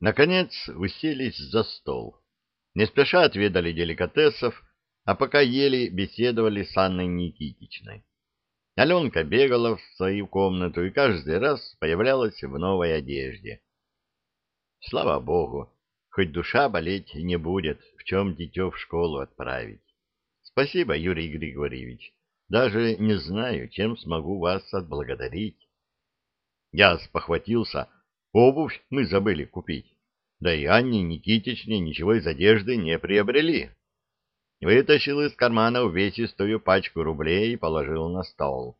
Наконец уселись за стол. Не спеша отведали деликатесов, а пока ели, беседовали с Анной Никитичной. Аленка бегала в свою комнату и каждый раз появлялась в новой одежде. Слава богу, хоть душа болеть не будет, в чем дитё в школу отправить. Спасибо, Юрий Григорьевич. Даже не знаю, чем смогу вас отблагодарить. Я спохватился, обувь мы забыли купить. Да и Анне Никитичне ничего из одежды не приобрели. Вытащил из кармана увесистую пачку рублей и положил на стол.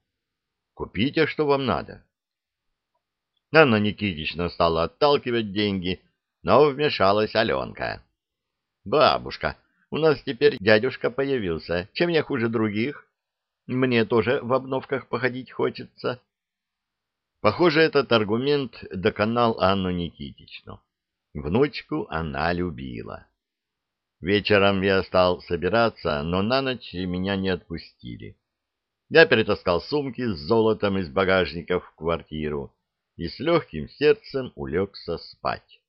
«Купите, что вам надо». Анна Никитична стала отталкивать деньги, но вмешалась Аленка. «Бабушка, у нас теперь дядюшка появился. Чем я хуже других? Мне тоже в обновках походить хочется». Похоже, этот аргумент доконал Анну Никитичну. Внучку она любила. Вечером я стал собираться, но на ночь меня не отпустили. Я перетаскал сумки с золотом из багажника в квартиру и с легким сердцем улегся спать.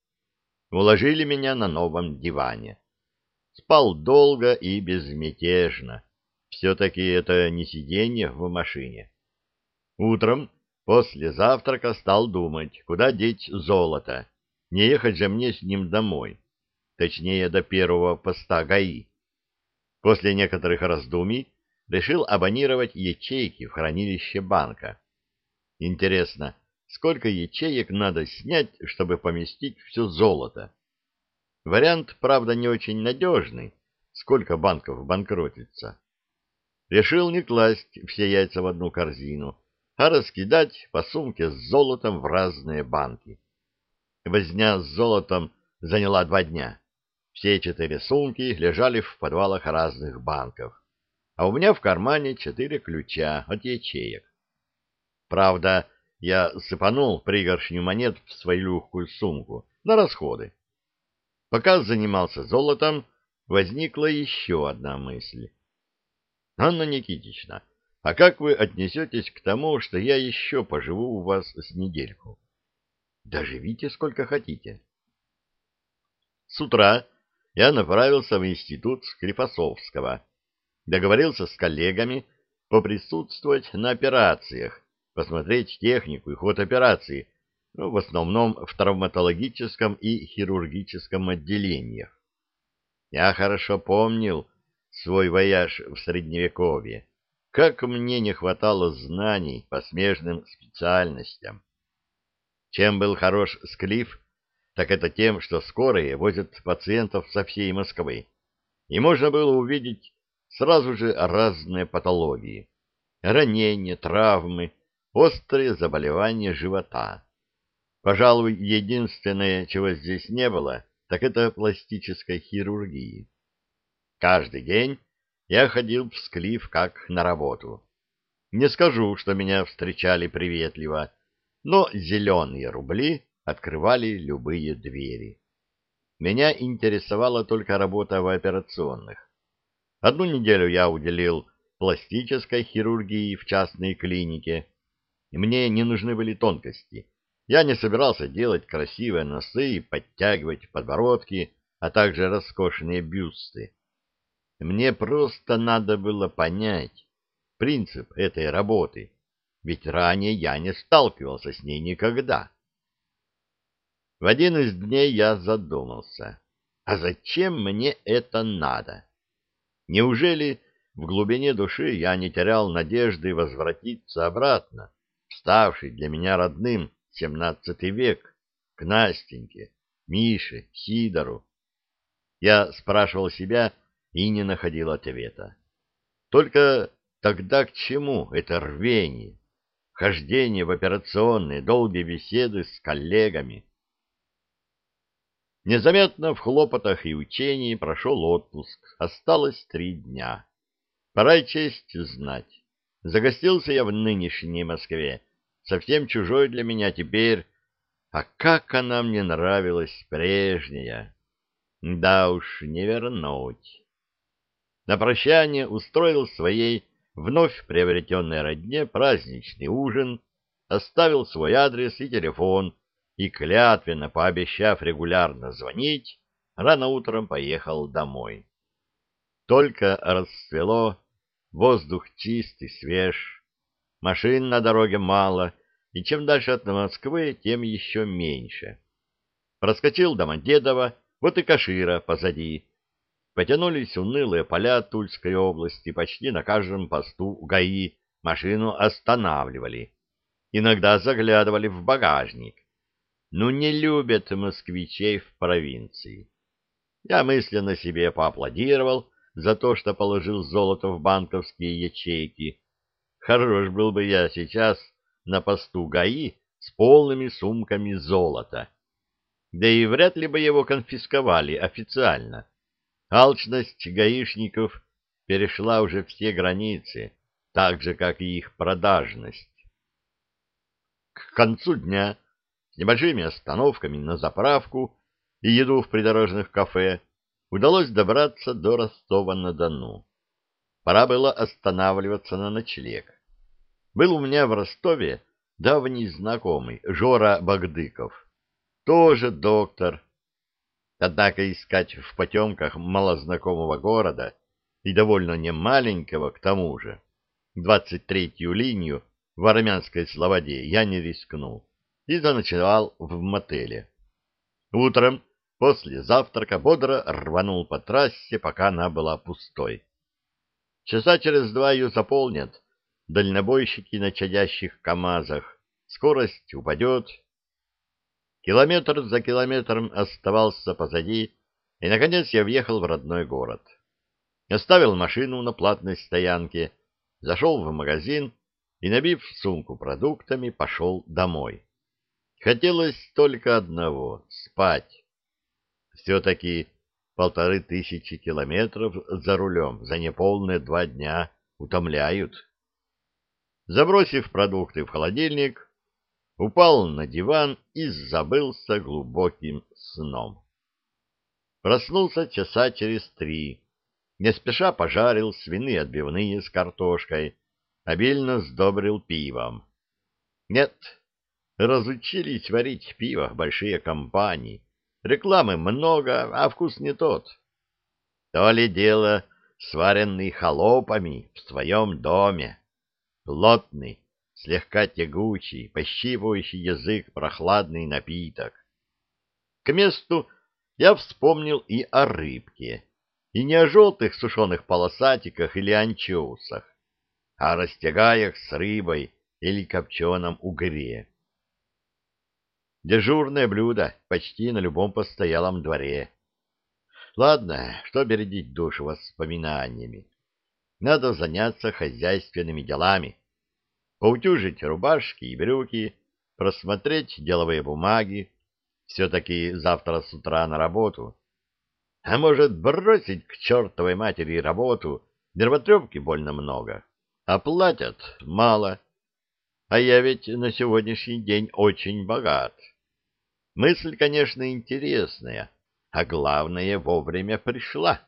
Уложили меня на новом диване. Спал долго и безмятежно. Все-таки это не сиденье в машине. Утром после завтрака стал думать, куда деть золото. Не ехать же мне с ним домой точнее до первого поста ГАИ. После некоторых раздумий решил абонировать ячейки в хранилище банка. Интересно, сколько ячеек надо снять, чтобы поместить все золото? Вариант, правда, не очень надежный, сколько банков банкротится. Решил не класть все яйца в одну корзину, а раскидать по сумке с золотом в разные банки. Возня с золотом заняла два дня. Все четыре сумки лежали в подвалах разных банков, а у меня в кармане четыре ключа от ячеек. Правда, я сыпанул пригоршню монет в свою легкую сумку на расходы. Пока занимался золотом, возникла еще одна мысль. Анна Никитична, а как вы отнесетесь к тому, что я еще поживу у вас с недельку? Доживите сколько хотите. С утра я направился в институт Склифосовского. Договорился с коллегами поприсутствовать на операциях, посмотреть технику и ход операции, ну, в основном в травматологическом и хирургическом отделениях. Я хорошо помнил свой вояж в Средневековье, как мне не хватало знаний по смежным специальностям. Чем был хорош Склиф, так это тем, что скорые возят пациентов со всей Москвы, и можно было увидеть сразу же разные патологии, ранения, травмы, острые заболевания живота. Пожалуй, единственное, чего здесь не было, так это пластической хирургии. Каждый день я ходил в Склиф как на работу. Не скажу, что меня встречали приветливо, но зеленые рубли открывали любые двери. Меня интересовала только работа в операционных. Одну неделю я уделил пластической хирургии в частной клинике. Мне не нужны были тонкости. Я не собирался делать красивые носы и подтягивать подбородки, а также роскошные бюсты. Мне просто надо было понять принцип этой работы, ведь ранее я не сталкивался с ней никогда. В один из дней я задумался, а зачем мне это надо? Неужели в глубине души я не терял надежды возвратиться обратно, ставший для меня родным семнадцатый век, к Настеньке, Мише, Сидору? Я спрашивал себя и не находил ответа. Только тогда к чему это рвение, хождение в операционные, долгие беседы с коллегами? Незаметно в хлопотах и учении прошел отпуск. Осталось три дня. Пора честь знать. Загостился я в нынешней Москве, совсем чужой для меня теперь. А как она мне нравилась прежняя! Да уж, не вернуть. На прощание устроил своей вновь приобретенной родне праздничный ужин, оставил свой адрес и телефон, и, клятвенно пообещав регулярно звонить, рано утром поехал домой. Только расцвело, воздух чистый, свеж, машин на дороге мало, и чем дальше от Москвы, тем еще меньше. Проскочил до Мандедова, вот и Кашира позади. Потянулись унылые поля Тульской области, почти на каждом посту ГАИ машину останавливали. Иногда заглядывали в багажник. Ну, не любят москвичей в провинции. Я мысленно себе поаплодировал за то, что положил золото в банковские ячейки. Хорош был бы я сейчас на посту ГАИ с полными сумками золота. Да и вряд ли бы его конфисковали официально. Алчность гаишников перешла уже все границы, так же, как и их продажность. К концу дня с небольшими остановками на заправку и еду в придорожных кафе удалось добраться до Ростова-на-Дону. Пора было останавливаться на ночлег. Был у меня в Ростове давний знакомый, Жора Багдыков, тоже доктор. Однако искать в потемках малознакомого города и довольно немаленького к тому же, 23-ю линию в армянской Слободе я не рискнул и заночевал в мотеле. Утром после завтрака бодро рванул по трассе, пока она была пустой. Часа через два ее заполнят, дальнобойщики на чадящих КАМАЗах. Скорость упадет. Километр за километром оставался позади, и, наконец, я въехал в родной город. Оставил машину на платной стоянке, зашел в магазин и, набив сумку продуктами, пошел домой. Хотелось только одного — спать. Все-таки полторы тысячи километров за рулем за неполные два дня утомляют. Забросив продукты в холодильник, упал на диван и забылся глубоким сном. Проснулся часа через три. Не спеша пожарил свиные отбивные с картошкой, обильно сдобрил пивом. Нет, разучились варить пиво большие компании. Рекламы много, а вкус не тот. То ли дело сваренный холопами в своем доме плотный, слегка тягучий, пощипывающий язык прохладный напиток. К месту я вспомнил и о рыбке, и не о желтых сушеных полосатиках или анчоусах, а о растягаях с рыбой или копченом угре. Дежурное блюдо почти на любом постоялом дворе. Ладно, что бередить душу воспоминаниями. Надо заняться хозяйственными делами поутюжить рубашки и брюки, просмотреть деловые бумаги, все-таки завтра с утра на работу. А может, бросить к чертовой матери работу, нервотрепки больно много, а платят мало. А я ведь на сегодняшний день очень богат. Мысль, конечно, интересная, а главное, вовремя пришла.